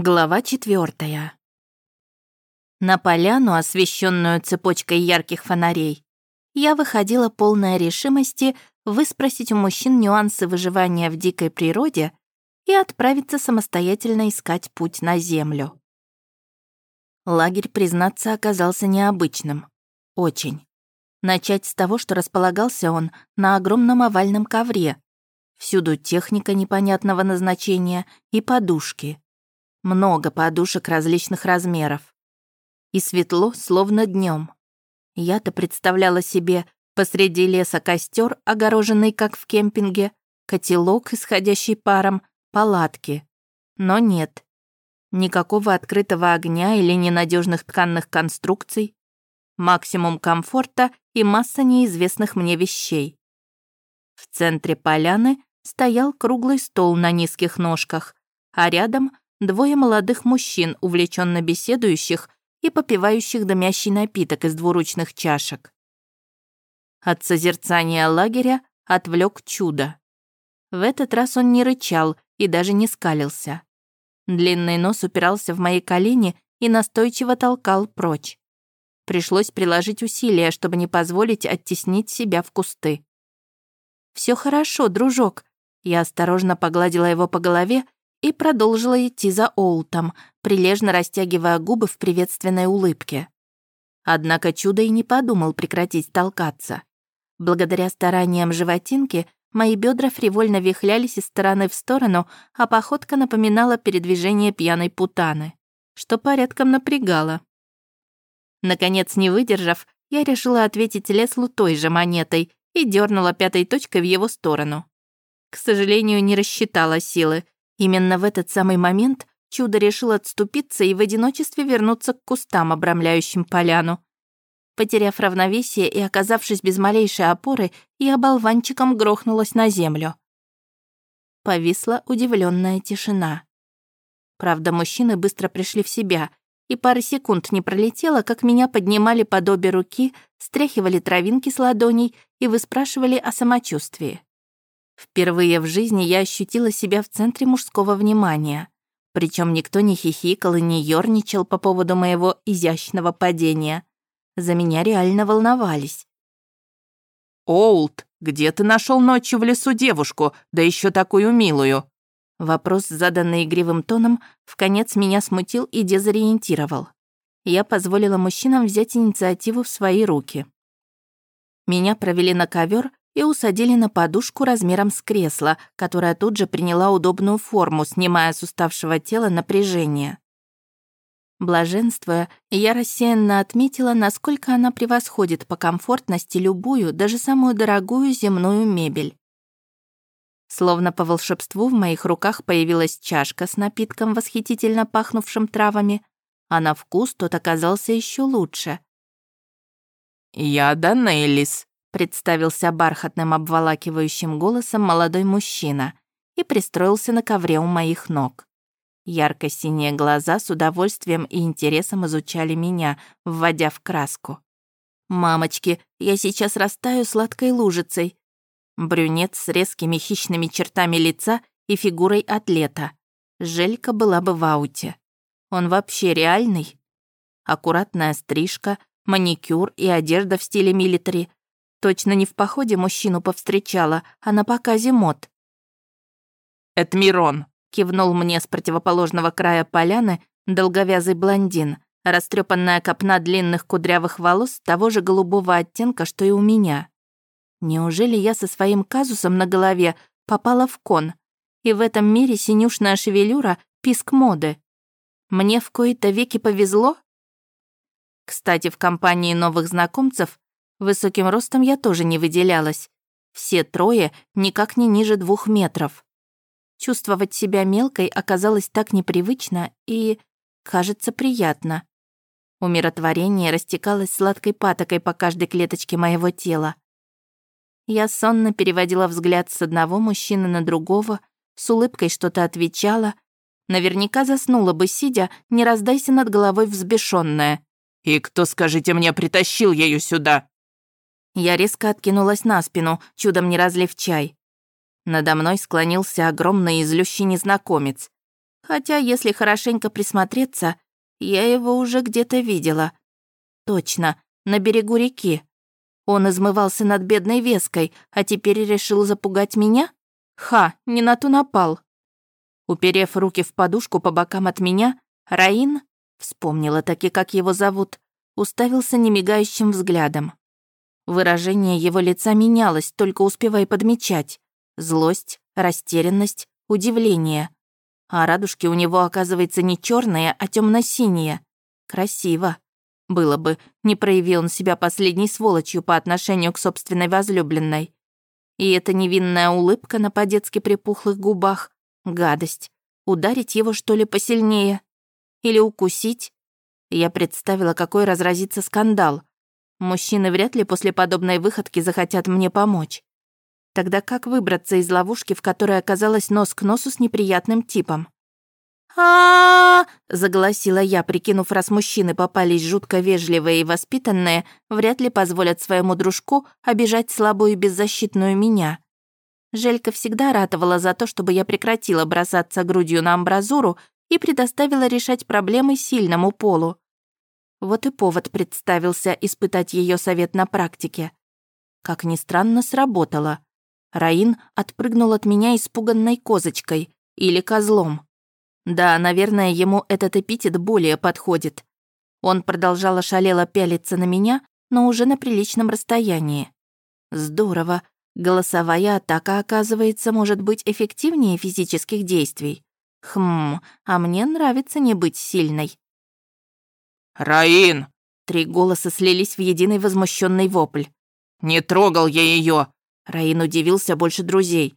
Глава четвертая. На поляну, освещенную цепочкой ярких фонарей, я выходила полная решимости выспросить у мужчин нюансы выживания в дикой природе и отправиться самостоятельно искать путь на землю. Лагерь, признаться, оказался необычным. Очень. Начать с того, что располагался он на огромном овальном ковре. Всюду техника непонятного назначения и подушки много подушек различных размеров. И светло, словно днем. Я-то представляла себе посреди леса костер, огороженный, как в кемпинге, котелок, исходящий паром, палатки. Но нет. Никакого открытого огня или ненадежных тканных конструкций. Максимум комфорта и масса неизвестных мне вещей. В центре поляны стоял круглый стол на низких ножках, а рядом двое молодых мужчин, увлеченно беседующих и попивающих дымящий напиток из двуручных чашек. От созерцания лагеря отвлек чудо. В этот раз он не рычал и даже не скалился. Длинный нос упирался в мои колени и настойчиво толкал прочь. Пришлось приложить усилия, чтобы не позволить оттеснить себя в кусты. Все хорошо, дружок». Я осторожно погладила его по голове и продолжила идти за Оултом, прилежно растягивая губы в приветственной улыбке. Однако чудо и не подумал прекратить толкаться. Благодаря стараниям животинки мои бедра фривольно вихлялись из стороны в сторону, а походка напоминала передвижение пьяной путаны, что порядком напрягало. Наконец, не выдержав, я решила ответить Леслу той же монетой и дернула пятой точкой в его сторону. К сожалению, не рассчитала силы, Именно в этот самый момент чудо решил отступиться и в одиночестве вернуться к кустам, обрамляющим поляну. Потеряв равновесие и оказавшись без малейшей опоры, я болванчиком грохнулась на землю. Повисла удивленная тишина. Правда, мужчины быстро пришли в себя, и пары секунд не пролетело, как меня поднимали под обе руки, стряхивали травинки с ладоней и выспрашивали о самочувствии. Впервые в жизни я ощутила себя в центре мужского внимания. Причем никто не хихикал и не ёрничал по поводу моего изящного падения. За меня реально волновались. «Олд, где ты нашел ночью в лесу девушку, да еще такую милую?» Вопрос, заданный игривым тоном, в конец меня смутил и дезориентировал. Я позволила мужчинам взять инициативу в свои руки. Меня провели на ковер и усадили на подушку размером с кресло, которая тут же приняла удобную форму, снимая с уставшего тела напряжение. Блаженствуя, я рассеянно отметила, насколько она превосходит по комфортности любую, даже самую дорогую земную мебель. Словно по волшебству в моих руках появилась чашка с напитком, восхитительно пахнувшим травами, а на вкус тот оказался еще лучше. «Я Данелис», представился бархатным обволакивающим голосом молодой мужчина и пристроился на ковре у моих ног. Ярко-синие глаза с удовольствием и интересом изучали меня, вводя в краску. «Мамочки, я сейчас растаю сладкой лужицей». Брюнет с резкими хищными чертами лица и фигурой атлета. Желька была бы в ауте. Он вообще реальный? Аккуратная стрижка, маникюр и одежда в стиле милитари Точно не в походе мужчину повстречала, а на показе мод. «Это Мирон», — кивнул мне с противоположного края поляны долговязый блондин, растрепанная копна длинных кудрявых волос того же голубого оттенка, что и у меня. Неужели я со своим казусом на голове попала в кон, и в этом мире синюшная шевелюра — писк моды? Мне в кои-то веки повезло? Кстати, в компании новых знакомцев Высоким ростом я тоже не выделялась. Все трое никак не ниже двух метров. Чувствовать себя мелкой оказалось так непривычно и, кажется, приятно. Умиротворение растекалось сладкой патокой по каждой клеточке моего тела. Я сонно переводила взгляд с одного мужчины на другого, с улыбкой что-то отвечала. Наверняка заснула бы, сидя, не раздайся над головой взбешенная. «И кто, скажите мне, притащил ее сюда?» Я резко откинулась на спину, чудом не разлив чай. Надо мной склонился огромный и злющий незнакомец. Хотя, если хорошенько присмотреться, я его уже где-то видела. Точно, на берегу реки. Он измывался над бедной Веской, а теперь решил запугать меня? Ха, не на ту напал. Уперев руки в подушку по бокам от меня, Раин, вспомнила таки, как его зовут, уставился немигающим взглядом. Выражение его лица менялось, только успевая подмечать. Злость, растерянность, удивление. А радужки у него, оказывается, не черные, а темно синие Красиво. Было бы, не проявил он себя последней сволочью по отношению к собственной возлюбленной. И эта невинная улыбка на по-детски припухлых губах — гадость. Ударить его, что ли, посильнее? Или укусить? Я представила, какой разразится скандал. Мужчины вряд ли после подобной выходки захотят мне помочь. Тогда как выбраться из ловушки, в которой оказалась нос к носу с неприятным типом? а заголосила я, прикинув, раз мужчины попались жутко вежливые и воспитанные, вряд ли позволят своему дружку обижать слабую и беззащитную меня. Желька всегда ратовала за то, чтобы я прекратила бросаться грудью на амбразуру и предоставила решать проблемы сильному полу. Вот и повод представился испытать ее совет на практике. Как ни странно, сработало. Раин отпрыгнул от меня испуганной козочкой или козлом. Да, наверное, ему этот эпитет более подходит. Он продолжал ошалело пялиться на меня, но уже на приличном расстоянии. Здорово. Голосовая атака, оказывается, может быть эффективнее физических действий. Хм, а мне нравится не быть сильной. «Раин!» Три голоса слились в единый возмущенный вопль. «Не трогал я ее. Раин удивился больше друзей.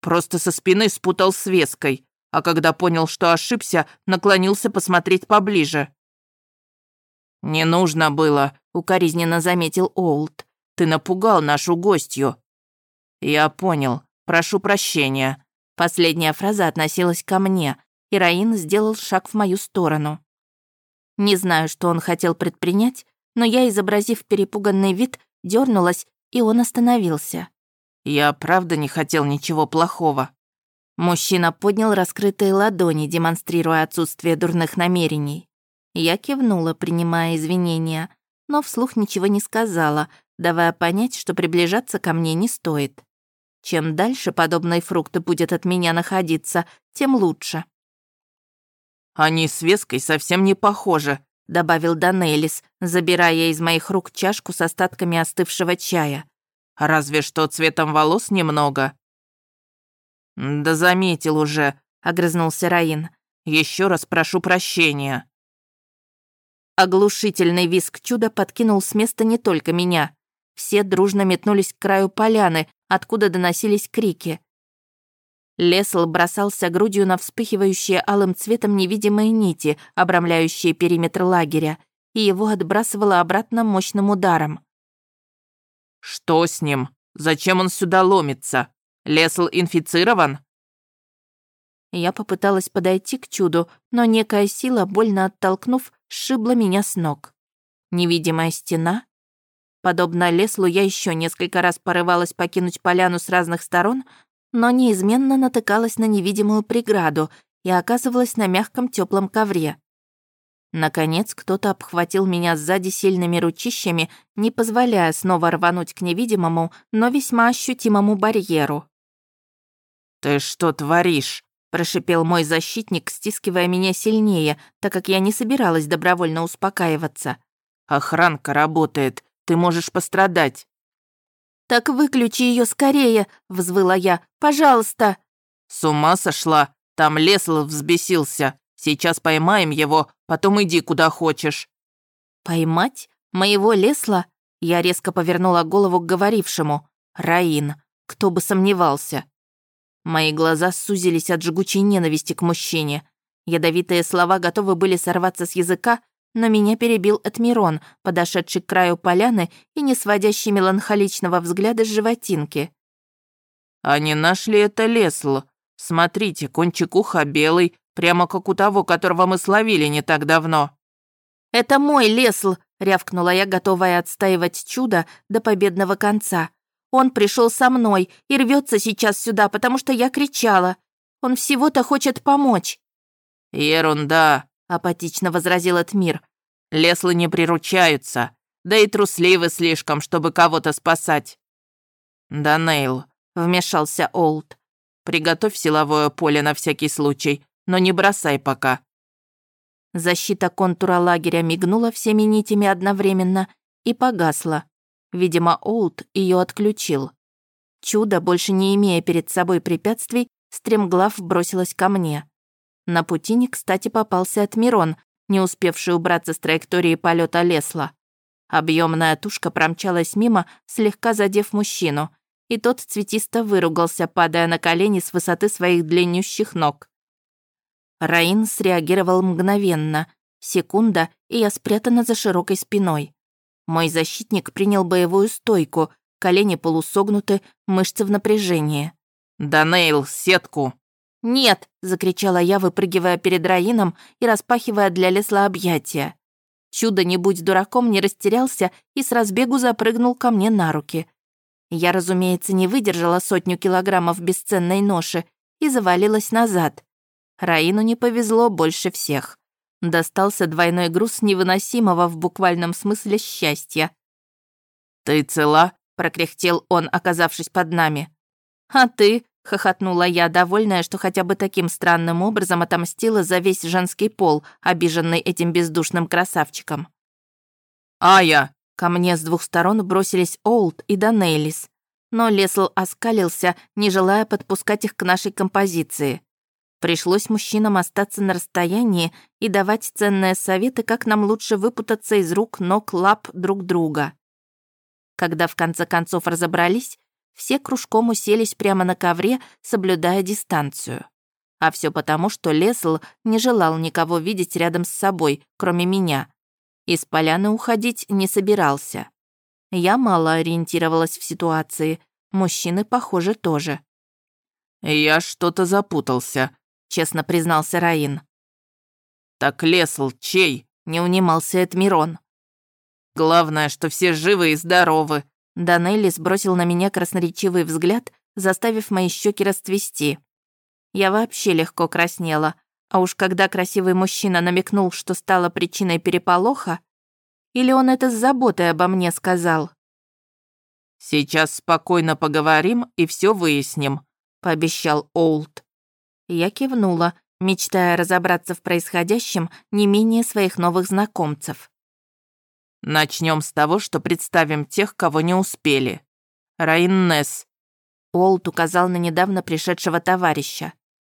«Просто со спины спутал с веской, а когда понял, что ошибся, наклонился посмотреть поближе». «Не нужно было», — укоризненно заметил Олд. «Ты напугал нашу гостью». «Я понял. Прошу прощения». Последняя фраза относилась ко мне, и Раин сделал шаг в мою сторону. Не знаю, что он хотел предпринять, но я, изобразив перепуганный вид, дернулась, и он остановился. «Я правда не хотел ничего плохого». Мужчина поднял раскрытые ладони, демонстрируя отсутствие дурных намерений. Я кивнула, принимая извинения, но вслух ничего не сказала, давая понять, что приближаться ко мне не стоит. Чем дальше подобные фрукты будет от меня находиться, тем лучше. «Они с Веской совсем не похожи», — добавил Данелис, забирая из моих рук чашку с остатками остывшего чая. «Разве что цветом волос немного». «Да заметил уже», — огрызнулся Раин. Еще раз прошу прощения». Оглушительный визг чуда подкинул с места не только меня. Все дружно метнулись к краю поляны, откуда доносились крики. Лесл бросался грудью на вспыхивающие алым цветом невидимые нити, обрамляющие периметр лагеря, и его отбрасывало обратно мощным ударом. «Что с ним? Зачем он сюда ломится? Лесл инфицирован?» Я попыталась подойти к чуду, но некая сила, больно оттолкнув, сшибла меня с ног. Невидимая стена? Подобно Леслу, я еще несколько раз порывалась покинуть поляну с разных сторон, но неизменно натыкалась на невидимую преграду и оказывалась на мягком теплом ковре. Наконец, кто-то обхватил меня сзади сильными ручищами, не позволяя снова рвануть к невидимому, но весьма ощутимому барьеру. «Ты что творишь?» – прошипел мой защитник, стискивая меня сильнее, так как я не собиралась добровольно успокаиваться. «Охранка работает, ты можешь пострадать». «Так выключи ее скорее!» — взвыла я. «Пожалуйста!» «С ума сошла! Там Лесл взбесился. Сейчас поймаем его, потом иди куда хочешь». «Поймать? Моего Лесла?» Я резко повернула голову к говорившему. «Раин. Кто бы сомневался». Мои глаза сузились от жгучей ненависти к мужчине. Ядовитые слова готовы были сорваться с языка, но меня перебил Этмирон, подошедший к краю поляны и не сводящий меланхоличного взгляда с животинки. «Они нашли это Лесл. Смотрите, кончик уха белый, прямо как у того, которого мы словили не так давно». «Это мой Лесл!» — рявкнула я, готовая отстаивать чудо до победного конца. «Он пришел со мной и рвется сейчас сюда, потому что я кричала. Он всего-то хочет помочь». «Ерунда», — апатично возразил Этмир. «Леслы не приручаются, да и трусливы слишком, чтобы кого-то спасать». «Да, Нейл», — вмешался Олд. «Приготовь силовое поле на всякий случай, но не бросай пока». Защита контура лагеря мигнула всеми нитями одновременно и погасла. Видимо, Олд ее отключил. Чудо, больше не имея перед собой препятствий, стремглав бросилась ко мне. На пути не кстати попался Отмирон, не успевший убраться с траектории полета Лесла. Объемная тушка промчалась мимо, слегка задев мужчину, и тот цветисто выругался, падая на колени с высоты своих длиннющих ног. Раин среагировал мгновенно. Секунда, и я спрятана за широкой спиной. Мой защитник принял боевую стойку, колени полусогнуты, мышцы в напряжении. «Данейл, сетку!» «Нет!» — закричала я, выпрыгивая перед Раином и распахивая для Лесла объятия. Чудо, не будь дураком, не растерялся и с разбегу запрыгнул ко мне на руки. Я, разумеется, не выдержала сотню килограммов бесценной ноши и завалилась назад. Раину не повезло больше всех. Достался двойной груз невыносимого в буквальном смысле счастья. «Ты цела?» — прокряхтел он, оказавшись под нами. «А ты?» — хохотнула я, довольная, что хотя бы таким странным образом отомстила за весь женский пол, обиженный этим бездушным красавчиком. «Ая!» — ко мне с двух сторон бросились Олд и Данейлис. Но Лесл оскалился, не желая подпускать их к нашей композиции. Пришлось мужчинам остаться на расстоянии и давать ценные советы, как нам лучше выпутаться из рук, ног, лап друг друга. Когда в конце концов разобрались, все кружком уселись прямо на ковре, соблюдая дистанцию. А все потому, что Лесл не желал никого видеть рядом с собой, кроме меня. Из поляны уходить не собирался. Я мало ориентировалась в ситуации, мужчины, похоже, тоже. «Я что-то запутался», честно признался Раин. «Так Лесл чей?» — не унимался Эдмирон. «Главное, что все живы и здоровы». Данелли сбросил на меня красноречивый взгляд, заставив мои щеки расцвести. Я вообще легко краснела, а уж когда красивый мужчина намекнул, что стало причиной переполоха, или он это с заботой обо мне сказал? «Сейчас спокойно поговорим и все выясним», — пообещал Олд. Я кивнула, мечтая разобраться в происходящем не менее своих новых знакомцев. Начнем с того, что представим тех, кого не успели. Раин Несс. Олд указал на недавно пришедшего товарища.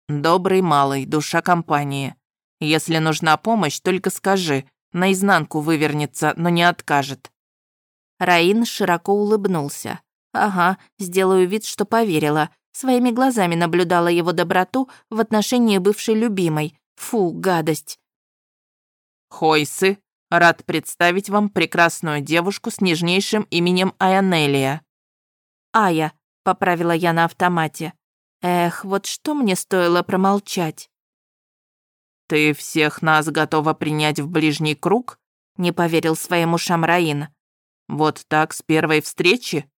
Добрый малый, душа компании. Если нужна помощь, только скажи. Наизнанку вывернется, но не откажет. Раин широко улыбнулся. Ага, сделаю вид, что поверила, Своими глазами наблюдала его доброту в отношении бывшей любимой. Фу, гадость. Хойсы, рад представить вам прекрасную девушку с нежнейшим именем Айанелия. Ая, поправила я на автомате. Эх, вот что мне стоило промолчать. Ты всех нас готова принять в ближний круг? Не поверил своему Шамраин. Вот так с первой встречи?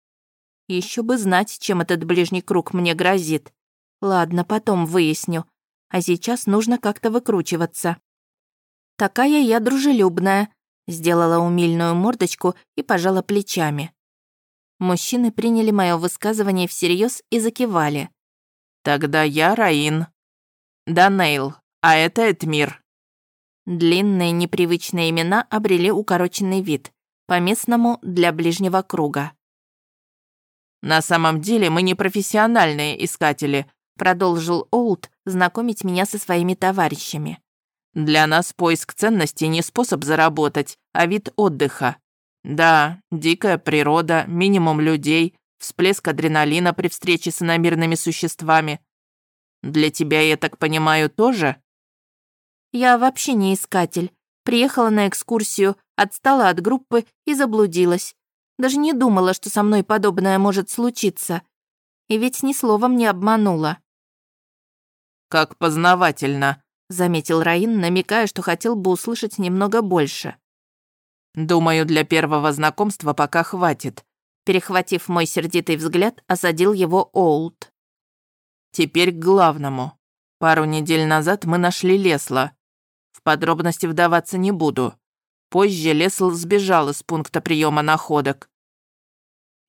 Еще бы знать, чем этот ближний круг мне грозит. Ладно, потом выясню. А сейчас нужно как-то выкручиваться. Такая я дружелюбная, сделала умильную мордочку и пожала плечами. Мужчины приняли мое высказывание всерьез и закивали. «Тогда я Раин. Данейл, а это Этмир». Длинные непривычные имена обрели укороченный вид, по-местному для ближнего круга. «На самом деле мы не профессиональные искатели», продолжил Олд знакомить меня со своими товарищами. «Для нас поиск ценностей не способ заработать, а вид отдыха. Да, дикая природа, минимум людей, всплеск адреналина при встрече с иномирными существами. Для тебя, я так понимаю, тоже?» «Я вообще не искатель. Приехала на экскурсию, отстала от группы и заблудилась. Даже не думала, что со мной подобное может случиться. И ведь ни словом не обманула. «Как познавательно», — заметил Раин, намекая, что хотел бы услышать немного больше. «Думаю, для первого знакомства пока хватит», перехватив мой сердитый взгляд, осадил его Оулт. «Теперь к главному. Пару недель назад мы нашли Лесла. В подробности вдаваться не буду. Позже Лесл сбежал из пункта приема находок.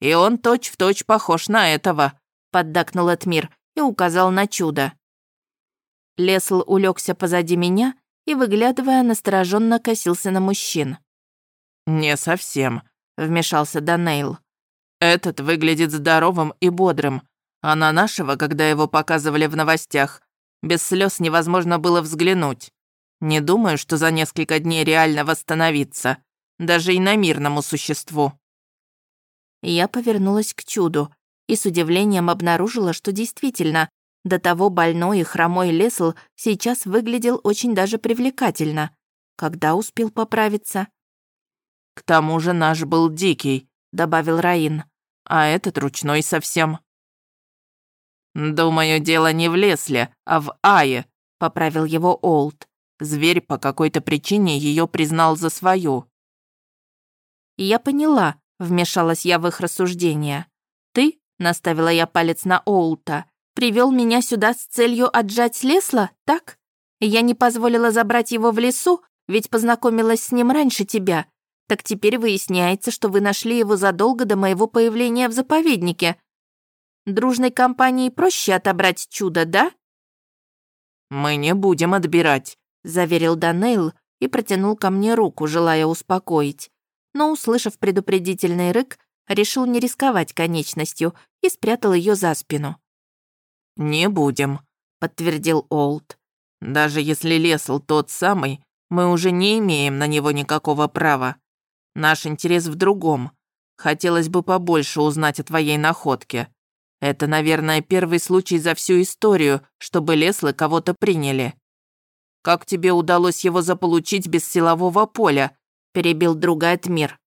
«И он точь-в-точь точь похож на этого», — поддакнул Этмир и указал на чудо. Лесл улегся позади меня и, выглядывая, настороженно косился на мужчин. «Не совсем», — вмешался Данейл. «Этот выглядит здоровым и бодрым, а на нашего, когда его показывали в новостях, без слез невозможно было взглянуть. Не думаю, что за несколько дней реально восстановиться, даже и на мирному существу». Я повернулась к чуду и с удивлением обнаружила, что действительно, до того больной и хромой Лесл сейчас выглядел очень даже привлекательно. Когда успел поправиться? «К тому же наш был дикий», — добавил Раин, «а этот ручной совсем». «Думаю, дело не в Лесле, а в Ае», — поправил его Олд. Зверь по какой-то причине ее признал за свою. «Я поняла», — вмешалась я в их рассуждения. «Ты», — наставила я палец на Оулта, «привел меня сюда с целью отжать Лесла, так? Я не позволила забрать его в лесу, ведь познакомилась с ним раньше тебя. Так теперь выясняется, что вы нашли его задолго до моего появления в заповеднике. Дружной компании проще отобрать чудо, да?» «Мы не будем отбирать», заверил Данейл и протянул ко мне руку, желая успокоить. Но, услышав предупредительный рык, решил не рисковать конечностью и спрятал ее за спину. «Не будем», — подтвердил Олд. «Даже если Лесл тот самый, мы уже не имеем на него никакого права. Наш интерес в другом. Хотелось бы побольше узнать о твоей находке. Это, наверное, первый случай за всю историю, чтобы Леслы кого-то приняли». Как тебе удалось его заполучить без силового поля?» перебил друга Этмир.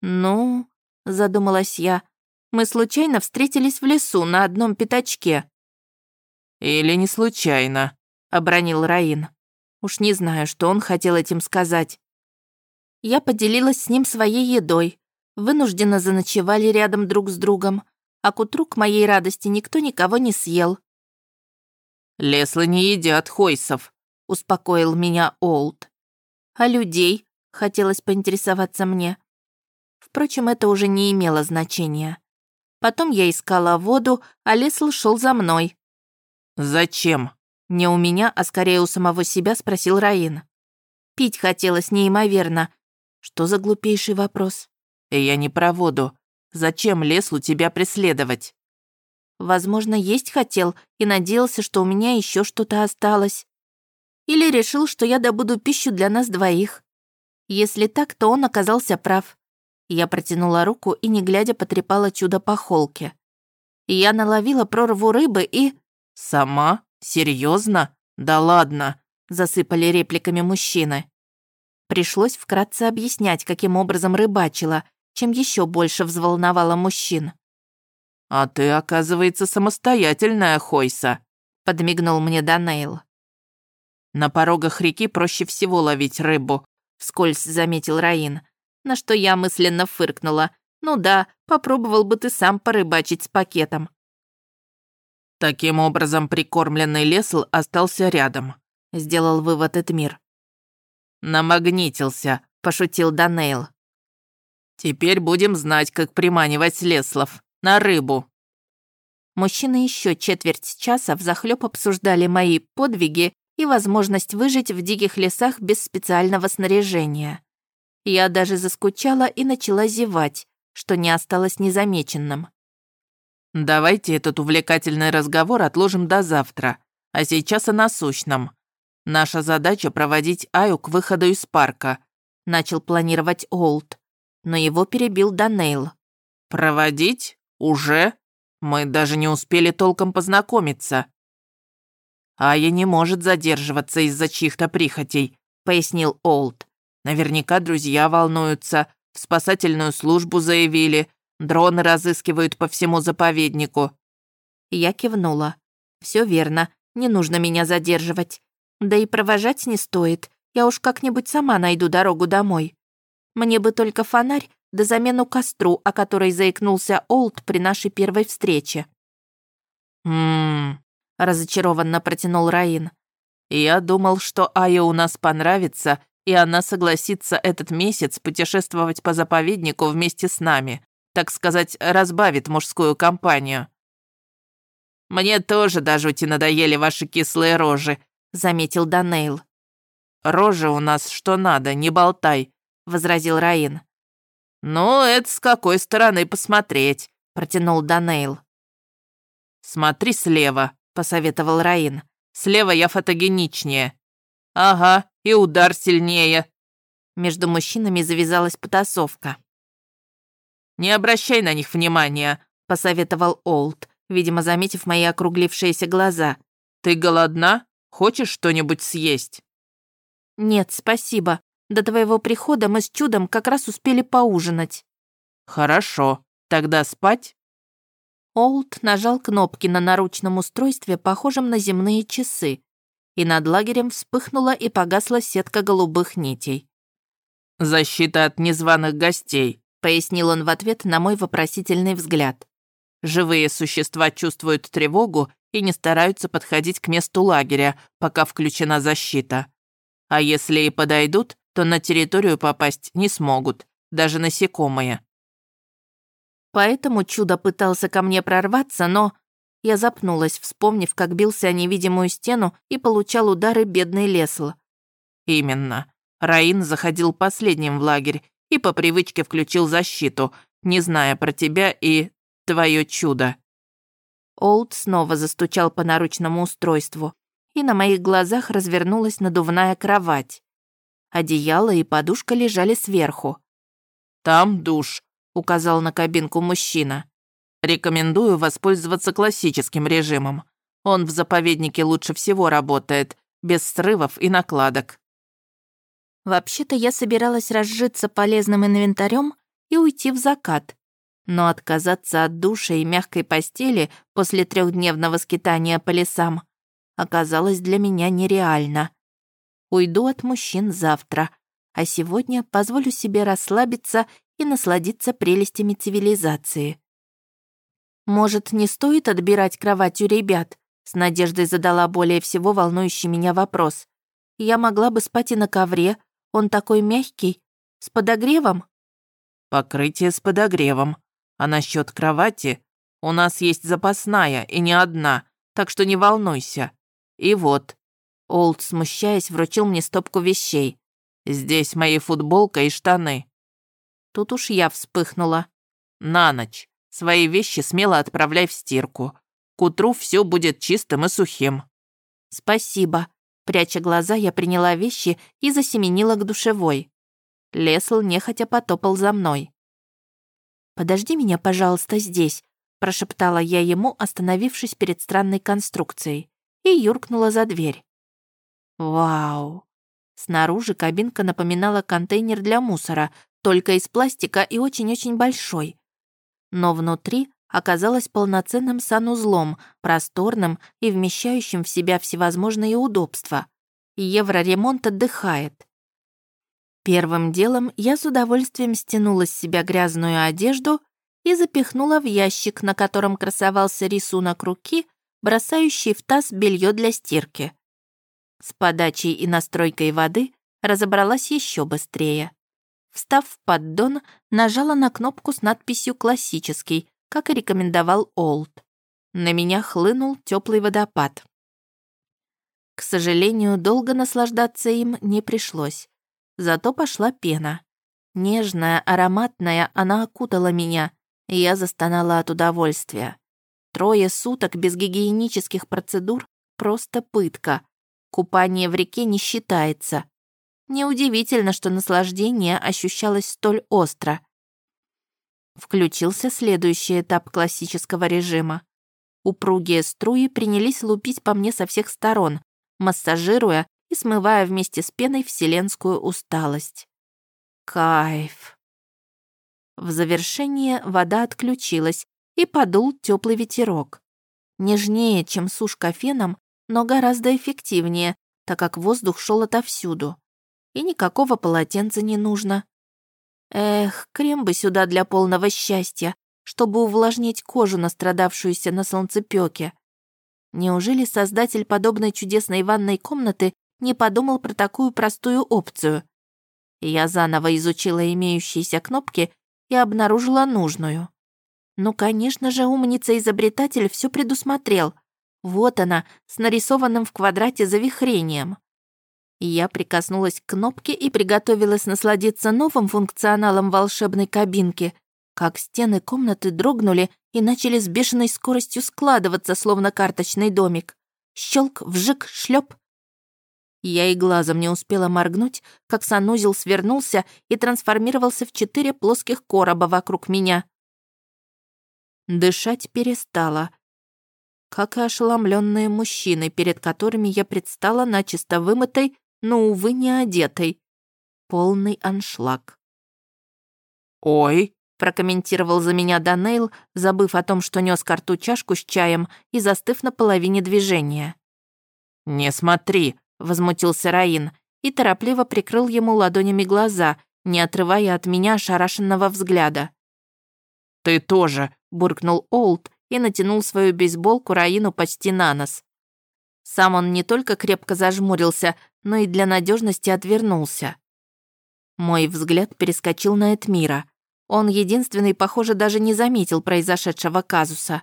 «Ну...» — задумалась я. «Мы случайно встретились в лесу на одном пятачке». «Или не случайно», — обронил Раин. Уж не знаю, что он хотел этим сказать. Я поделилась с ним своей едой. Вынужденно заночевали рядом друг с другом, а к утру, к моей радости, никто никого не съел. «Леслы не едят хойсов», успокоил меня Олд. А людей хотелось поинтересоваться мне. Впрочем, это уже не имело значения. Потом я искала воду, а Лесл шел за мной. «Зачем?» Не у меня, а скорее у самого себя спросил Раин. Пить хотелось неимоверно. Что за глупейший вопрос? Я не про воду. Зачем Леслу тебя преследовать? Возможно, есть хотел и надеялся, что у меня еще что-то осталось. Или решил, что я добуду пищу для нас двоих. Если так, то он оказался прав. Я протянула руку и, не глядя, потрепала чудо по холке. Я наловила прорву рыбы и... «Сама? Серьезно? Да ладно!» засыпали репликами мужчины. Пришлось вкратце объяснять, каким образом рыбачила, чем еще больше взволновала мужчин. «А ты, оказывается, самостоятельная, Хойса», — подмигнул мне Данейл. «На порогах реки проще всего ловить рыбу», — вскользь заметил Раин, на что я мысленно фыркнула. «Ну да, попробовал бы ты сам порыбачить с пакетом». Таким образом, прикормленный лесл остался рядом, сделал вывод Этмир. «Намагнитился», — пошутил Данейл. «Теперь будем знать, как приманивать леслов. На рыбу». Мужчины еще четверть часа взахлеб обсуждали мои подвиги и возможность выжить в диких лесах без специального снаряжения. Я даже заскучала и начала зевать, что не осталось незамеченным. «Давайте этот увлекательный разговор отложим до завтра, а сейчас о насущном. Наша задача — проводить Аю к выходу из парка», — начал планировать Олд, но его перебил Данейл. «Проводить? Уже? Мы даже не успели толком познакомиться». «Ая не может задерживаться из-за чьих-то прихотей», — пояснил Олд. «Наверняка друзья волнуются, в спасательную службу заявили, дроны разыскивают по всему заповеднику». Я кивнула. Все верно, не нужно меня задерживать. Да и провожать не стоит, я уж как-нибудь сама найду дорогу домой. Мне бы только фонарь да замену костру, о которой заикнулся Олд при нашей первой встрече». «Ммм, разочарованно протянул Раин. «Я думал, что Ая у нас понравится, и она согласится этот месяц путешествовать по заповеднику вместе с нами, так сказать, разбавит мужскую компанию». «Мне тоже до жути надоели ваши кислые рожи», — заметил Данейл. «Рожи у нас что надо, не болтай», — возразил Раин. «Ну, это с какой стороны посмотреть», — протянул Данейл. «Смотри слева», — посоветовал Раин. «Слева я фотогеничнее». «Ага, и удар сильнее». Между мужчинами завязалась потасовка. «Не обращай на них внимания», — посоветовал Олд, видимо, заметив мои округлившиеся глаза. «Ты голодна? Хочешь что-нибудь съесть?» «Нет, спасибо. До твоего прихода мы с чудом как раз успели поужинать». «Хорошо. Тогда спать?» Олд нажал кнопки на наручном устройстве, похожем на земные часы, и над лагерем вспыхнула и погасла сетка голубых нитей. «Защита от незваных гостей», — пояснил он в ответ на мой вопросительный взгляд. «Живые существа чувствуют тревогу и не стараются подходить к месту лагеря, пока включена защита. А если и подойдут, то на территорию попасть не смогут, даже насекомые. Поэтому чудо пытался ко мне прорваться, но... Я запнулась, вспомнив, как бился о невидимую стену и получал удары бедный Лесл. «Именно. Раин заходил последним в лагерь и по привычке включил защиту, не зная про тебя и твое чудо». Олд снова застучал по наручному устройству, и на моих глазах развернулась надувная кровать. Одеяло и подушка лежали сверху. «Там душ», — указал на кабинку мужчина. «Рекомендую воспользоваться классическим режимом. Он в заповеднике лучше всего работает, без срывов и накладок». Вообще-то я собиралась разжиться полезным инвентарем и уйти в закат. Но отказаться от душа и мягкой постели после трехдневного скитания по лесам оказалось для меня нереально. Уйду от мужчин завтра, а сегодня позволю себе расслабиться и насладиться прелестями цивилизации. «Может, не стоит отбирать кровать у ребят?» С надеждой задала более всего волнующий меня вопрос. «Я могла бы спать и на ковре. Он такой мягкий. С подогревом?» «Покрытие с подогревом. А насчет кровати? У нас есть запасная, и не одна, так что не волнуйся. И вот». Олд, смущаясь, вручил мне стопку вещей. «Здесь мои футболка и штаны. Тут уж я вспыхнула. «На ночь. Свои вещи смело отправляй в стирку. К утру все будет чистым и сухим». «Спасибо». Пряча глаза, я приняла вещи и засеменила к душевой. Лесл нехотя потопал за мной. «Подожди меня, пожалуйста, здесь», прошептала я ему, остановившись перед странной конструкцией, и юркнула за дверь. «Вау!» Снаружи кабинка напоминала контейнер для мусора, только из пластика и очень-очень большой. Но внутри оказалось полноценным санузлом, просторным и вмещающим в себя всевозможные удобства. Евроремонт отдыхает. Первым делом я с удовольствием стянула с себя грязную одежду и запихнула в ящик, на котором красовался рисунок руки, бросающий в таз белье для стирки. С подачей и настройкой воды разобралась еще быстрее. Встав в поддон, нажала на кнопку с надписью «Классический», как и рекомендовал Олд. На меня хлынул теплый водопад. К сожалению, долго наслаждаться им не пришлось. Зато пошла пена. Нежная, ароматная, она окутала меня, и я застонала от удовольствия. Трое суток без гигиенических процедур — просто пытка. Купание в реке не считается. Неудивительно, что наслаждение ощущалось столь остро. Включился следующий этап классического режима. Упругие струи принялись лупить по мне со всех сторон, массажируя и смывая вместе с пеной вселенскую усталость. Кайф. В завершение вода отключилась, и подул теплый ветерок. Нежнее, чем сушка феном, но гораздо эффективнее, так как воздух шел отовсюду и никакого полотенца не нужно. Эх, крем бы сюда для полного счастья, чтобы увлажнить кожу, настрадавшуюся на солнцепёке. Неужели создатель подобной чудесной ванной комнаты не подумал про такую простую опцию? Я заново изучила имеющиеся кнопки и обнаружила нужную. Ну, конечно же, умница-изобретатель все предусмотрел. Вот она, с нарисованным в квадрате завихрением. Я прикоснулась к кнопке и приготовилась насладиться новым функционалом волшебной кабинки, как стены комнаты дрогнули и начали с бешеной скоростью складываться, словно карточный домик. Щелк, вжик, шлеп. Я и глазом не успела моргнуть, как санузел свернулся и трансформировался в четыре плоских короба вокруг меня. Дышать перестала, как и ошеломленные мужчины, перед которыми я предстала начисто вымытой, но, увы, не одетой. Полный аншлаг. «Ой!» — прокомментировал за меня Данейл, забыв о том, что нес карту чашку с чаем и застыв на половине движения. «Не смотри!» — возмутился Раин и торопливо прикрыл ему ладонями глаза, не отрывая от меня ошарашенного взгляда. «Ты тоже!» — буркнул Олд и натянул свою бейсболку Раину почти на нос. Сам он не только крепко зажмурился, но и для надежности отвернулся. Мой взгляд перескочил на Этмира. Он единственный, похоже, даже не заметил произошедшего казуса.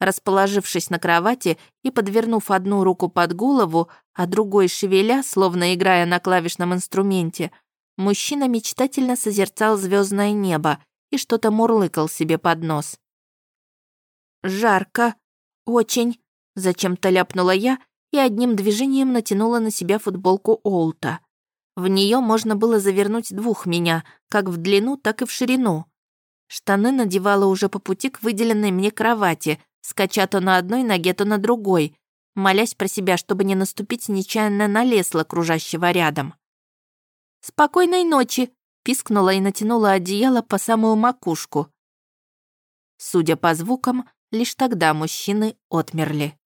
Расположившись на кровати и подвернув одну руку под голову, а другой шевеля, словно играя на клавишном инструменте, мужчина мечтательно созерцал звездное небо и что-то мурлыкал себе под нос. «Жарко. Очень», — зачем-то ляпнула я и одним движением натянула на себя футболку Олта. В нее можно было завернуть двух меня, как в длину, так и в ширину. Штаны надевала уже по пути к выделенной мне кровати, скача то на одной ноге, то на другой, молясь про себя, чтобы не наступить нечаянно на лесло, кружащего рядом. «Спокойной ночи!» — пискнула и натянула одеяло по самую макушку. Судя по звукам, лишь тогда мужчины отмерли.